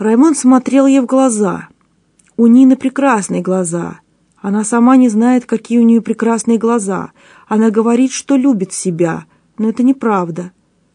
Раймонд смотрел ей в глаза. У Нины прекрасные глаза. Она сама не знает, какие у нее прекрасные глаза. Она говорит, что любит себя, но это неправда.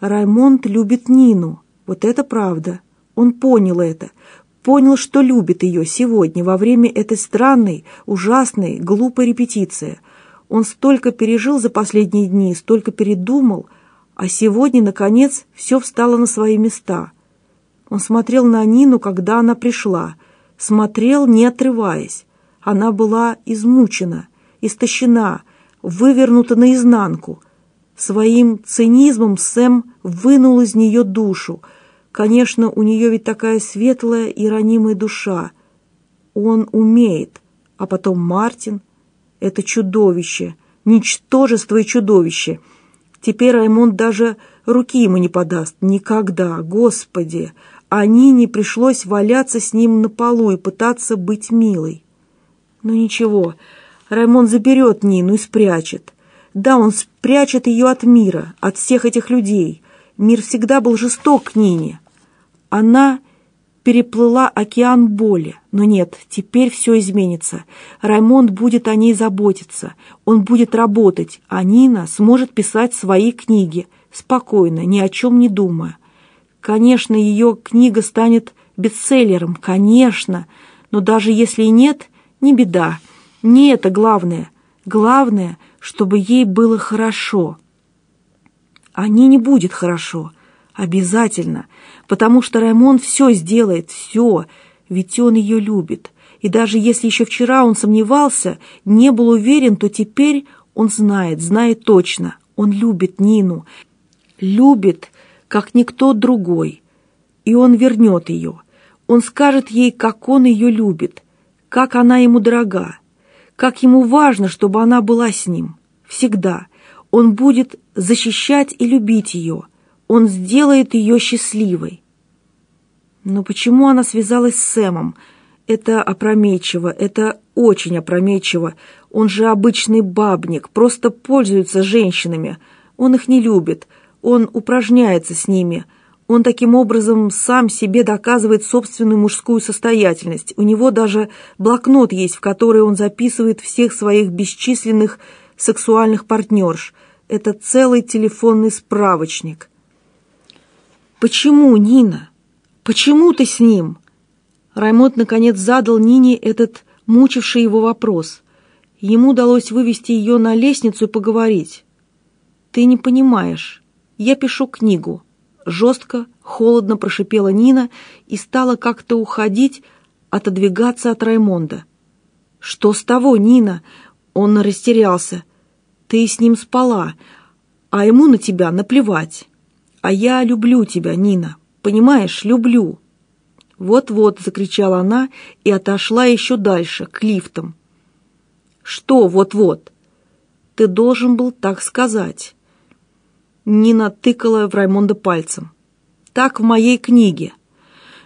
Раймонд любит Нину. Вот это правда. Он понял это. Понял, что любит ее сегодня, во время этой странной, ужасной, глупой репетиции. Он столько пережил за последние дни, столько передумал, а сегодня, наконец, все встало на свои места. Он смотрел на Нину, когда она пришла, смотрел, не отрываясь. Она была измучена, истощена, вывернута наизнанку. Своим цинизмом Сэм вынул из нее душу. Конечно, у нее ведь такая светлая и ранимая душа. Он умеет. А потом Мартин — это чудовище, ничтожество и чудовище. Теперь Раймонд даже руки ему не подаст. Никогда, Господи! А Нине пришлось валяться с ним на полу и пытаться быть милой. Но ничего, Раймон заберет Нину и спрячет. Да, он спрячет ее от мира, от всех этих людей. Мир всегда был жесток к Нине. Она переплыла океан боли. Но нет, теперь все изменится. Раймонд будет о ней заботиться. Он будет работать, а Нина сможет писать свои книги, спокойно, ни о чем не думая. Конечно, ее книга станет бестселлером, конечно, но даже если и нет, не беда. Не это главное. Главное, чтобы ей было хорошо. А ней не будет хорошо. Обязательно. Потому что Раймон все сделает, все. Ведь он ее любит. И даже если еще вчера он сомневался, не был уверен, то теперь он знает, знает точно. Он любит Нину. Любит, как никто другой. И он вернет ее. Он скажет ей, как он ее любит, как она ему дорога, как ему важно, чтобы она была с ним. Всегда. Он будет защищать и любить ее. Он сделает ее счастливой. Но почему она связалась с Сэмом? Это опрометчиво, это очень опрометчиво. Он же обычный бабник, просто пользуется женщинами. Он их не любит, он упражняется с ними. Он таким образом сам себе доказывает собственную мужскую состоятельность. У него даже блокнот есть, в который он записывает всех своих бесчисленных сексуальных партнерш. Это целый телефонный справочник. «Почему, Нина? Почему ты с ним?» Раймонд наконец задал Нине этот мучивший его вопрос. Ему удалось вывести ее на лестницу и поговорить. «Ты не понимаешь. Я пишу книгу». Жестко, холодно прошипела Нина и стала как-то уходить, отодвигаться от Раймонда. «Что с того, Нина?» Он растерялся. «Ты с ним спала, а ему на тебя наплевать. А я люблю тебя, Нина. Понимаешь, люблю». «Вот-вот», — закричала она и отошла еще дальше, к лифтам. «Что вот-вот?» «Ты должен был так сказать». Нина тыкала в Раймонда пальцем. «Так в моей книге».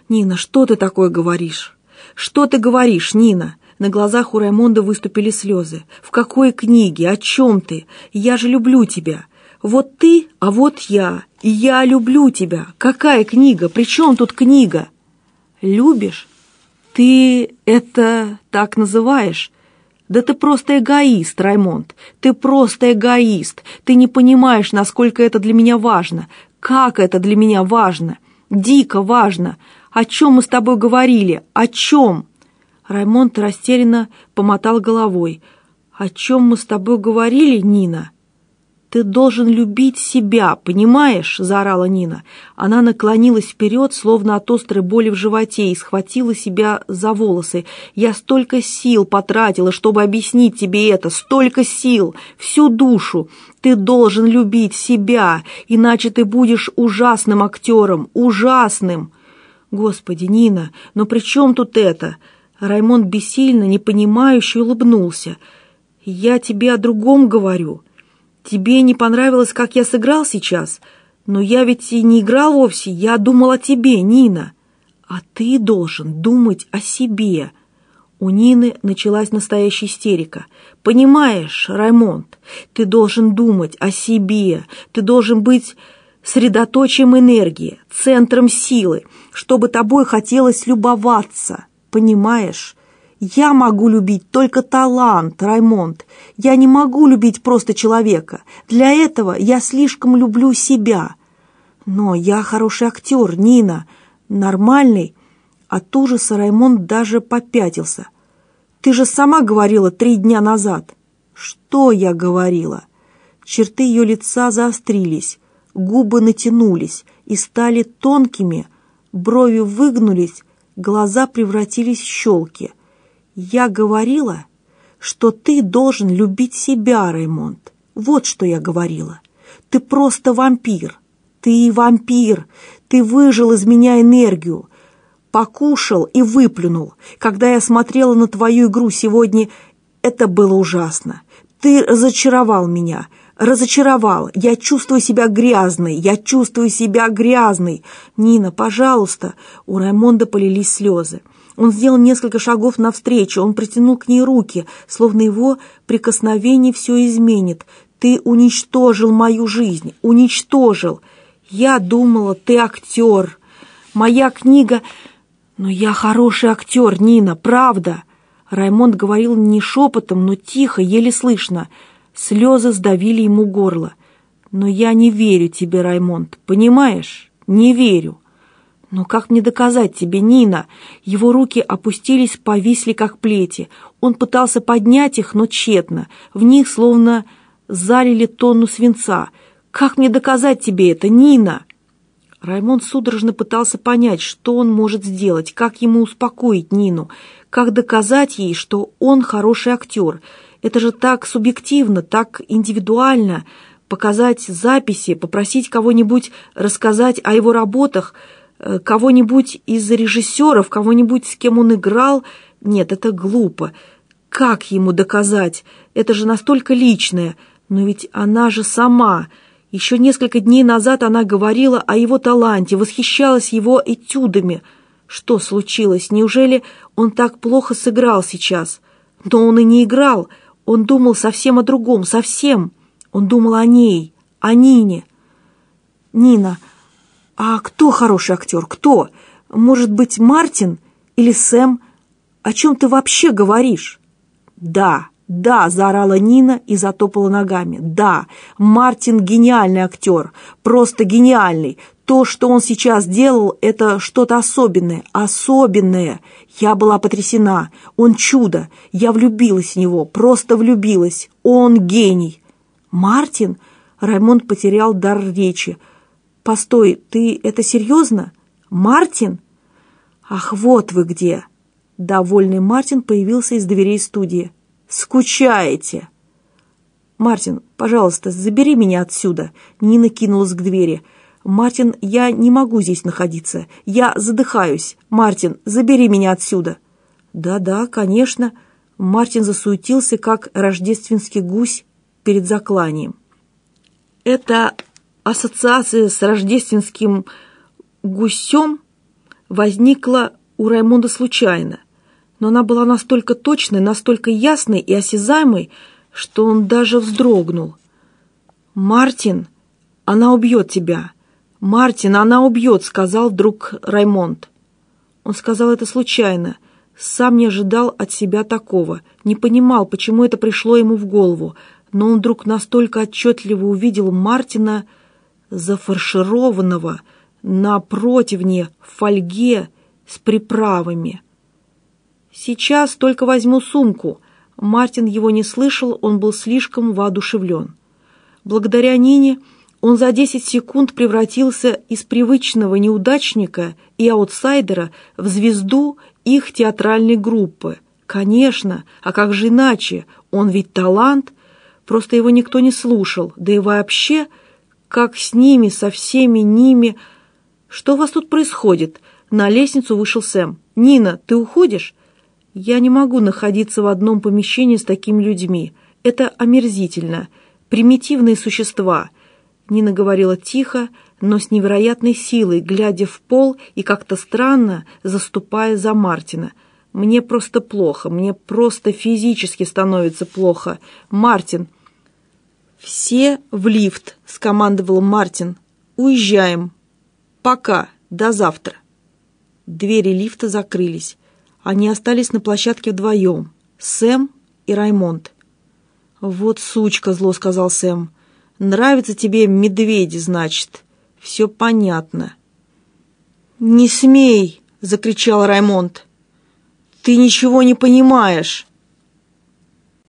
«Нина, что ты такое говоришь?» «Что ты говоришь, Нина?» На глазах у Раймонда выступили слезы. «В какой книге? О чем ты? Я же люблю тебя. Вот ты, а вот я. И я люблю тебя. Какая книга? При чем тут книга?» «Любишь? Ты это так называешь?» «Да ты просто эгоист, Раймонд. Ты просто эгоист. Ты не понимаешь, насколько это для меня важно. Как это для меня важно. Дико важно. О чем мы с тобой говорили? О чем?» Раймонд растерянно помотал головой. «О чем мы с тобой говорили, Нина?» «Ты должен любить себя, понимаешь?» – заорала Нина. Она наклонилась вперед, словно от острой боли в животе, и схватила себя за волосы. «Я столько сил потратила, чтобы объяснить тебе это, столько сил, всю душу. Ты должен любить себя, иначе ты будешь ужасным актером, ужасным!» «Господи, Нина, но при чем тут это?» Раймонд бессильно, непонимающе улыбнулся. «Я тебе о другом говорю». Тебе не понравилось, как я сыграл сейчас? Но я ведь и не играл вовсе, я думал о тебе, Нина. А ты должен думать о себе. У Нины началась настоящая истерика. Понимаешь, Раймонд, ты должен думать о себе. Ты должен быть средоточием энергии, центром силы, чтобы тобой хотелось любоваться, понимаешь? Я могу любить только талант, Раймонд. Я не могу любить просто человека. Для этого я слишком люблю себя. Но я хороший актер, Нина, нормальный. От ужаса Раймонд даже попятился. Ты же сама говорила три дня назад. Что я говорила? Черты ее лица заострились, губы натянулись и стали тонкими, брови выгнулись, глаза превратились в щелки — я говорила, что ты должен любить себя, Раймонд. Вот что я говорила. Ты просто вампир. Ты вампир. Ты выжил из меня энергию. Покушал и выплюнул. Когда я смотрела на твою игру сегодня, это было ужасно. Ты разочаровал меня. Разочаровал. Я чувствую себя грязной. Я чувствую себя грязной. Нина, пожалуйста. У Раймонда полились слезы. Он сделал несколько шагов навстречу, он протянул к ней руки, словно его прикосновение все изменит. «Ты уничтожил мою жизнь, уничтожил! Я думала, ты актер. Моя книга... Но я хороший актер, Нина, правда!» Раймонд говорил не шепотом, но тихо, еле слышно. Слезы сдавили ему горло. «Но я не верю тебе, Раймонд, понимаешь? Не верю. «Но как мне доказать тебе, Нина?» Его руки опустились, повисли, как плети. Он пытался поднять их, но тщетно. В них словно залили тонну свинца. «Как мне доказать тебе это, Нина?» Раймонд судорожно пытался понять, что он может сделать, как ему успокоить Нину, как доказать ей, что он хороший актер. Это же так субъективно, так индивидуально. Показать записи, попросить кого-нибудь рассказать о его работах – кого-нибудь из режиссеров, кого-нибудь, с кем он играл. Нет, это глупо. Как ему доказать? Это же настолько личное. Но ведь она же сама. Еще несколько дней назад она говорила о его таланте, восхищалась его этюдами. Что случилось? Неужели он так плохо сыграл сейчас? Но он и не играл. Он думал совсем о другом, совсем. Он думал о ней, о Нине. «Нина, «А кто хороший актер? Кто? Может быть, Мартин или Сэм? О чем ты вообще говоришь?» «Да, да!» – заорала Нина и затопала ногами. «Да, Мартин – гениальный актер, просто гениальный. То, что он сейчас делал, это что-то особенное, особенное. Я была потрясена. Он чудо. Я влюбилась в него, просто влюбилась. Он гений». «Мартин?» – Раймонд потерял дар речи – «Постой, ты это серьезно? Мартин?» «Ах, вот вы где!» Довольный Мартин появился из дверей студии. «Скучаете!» «Мартин, пожалуйста, забери меня отсюда!» Нина кинулась к двери. «Мартин, я не могу здесь находиться. Я задыхаюсь. Мартин, забери меня отсюда!» «Да-да, конечно!» Мартин засуетился, как рождественский гусь перед закланием. «Это ассоциация с рождественским гусем возникла у Раймонда случайно, но она была настолько точной, настолько ясной и осязаемой, что он даже вздрогнул. «Мартин, она убьет тебя! Мартин, она убьет!» — сказал вдруг Раймонд. Он сказал это случайно, сам не ожидал от себя такого, не понимал, почему это пришло ему в голову, но он вдруг настолько отчетливо увидел Мартина, зафаршированного на противне в фольге с приправами. «Сейчас только возьму сумку». Мартин его не слышал, он был слишком воодушевлен. Благодаря Нине он за 10 секунд превратился из привычного неудачника и аутсайдера в звезду их театральной группы. Конечно, а как же иначе? Он ведь талант, просто его никто не слушал, да и вообще – как с ними, со всеми ними. Что у вас тут происходит? На лестницу вышел Сэм. Нина, ты уходишь? Я не могу находиться в одном помещении с такими людьми. Это омерзительно. Примитивные существа. Нина говорила тихо, но с невероятной силой, глядя в пол и как-то странно заступая за Мартина. «Мне просто плохо, мне просто физически становится плохо. Мартин, «Все в лифт!» — скомандовал Мартин. Уезжаем. Пока. До завтра. Двери лифта закрылись. Они остались на площадке вдвоем. Сэм и Раймонд. «Вот сучка», — зло сказал Сэм. «Нравятся тебе медведи, значит. Все понятно». «Не смей!» — закричал Раймонд. «Ты ничего не понимаешь!»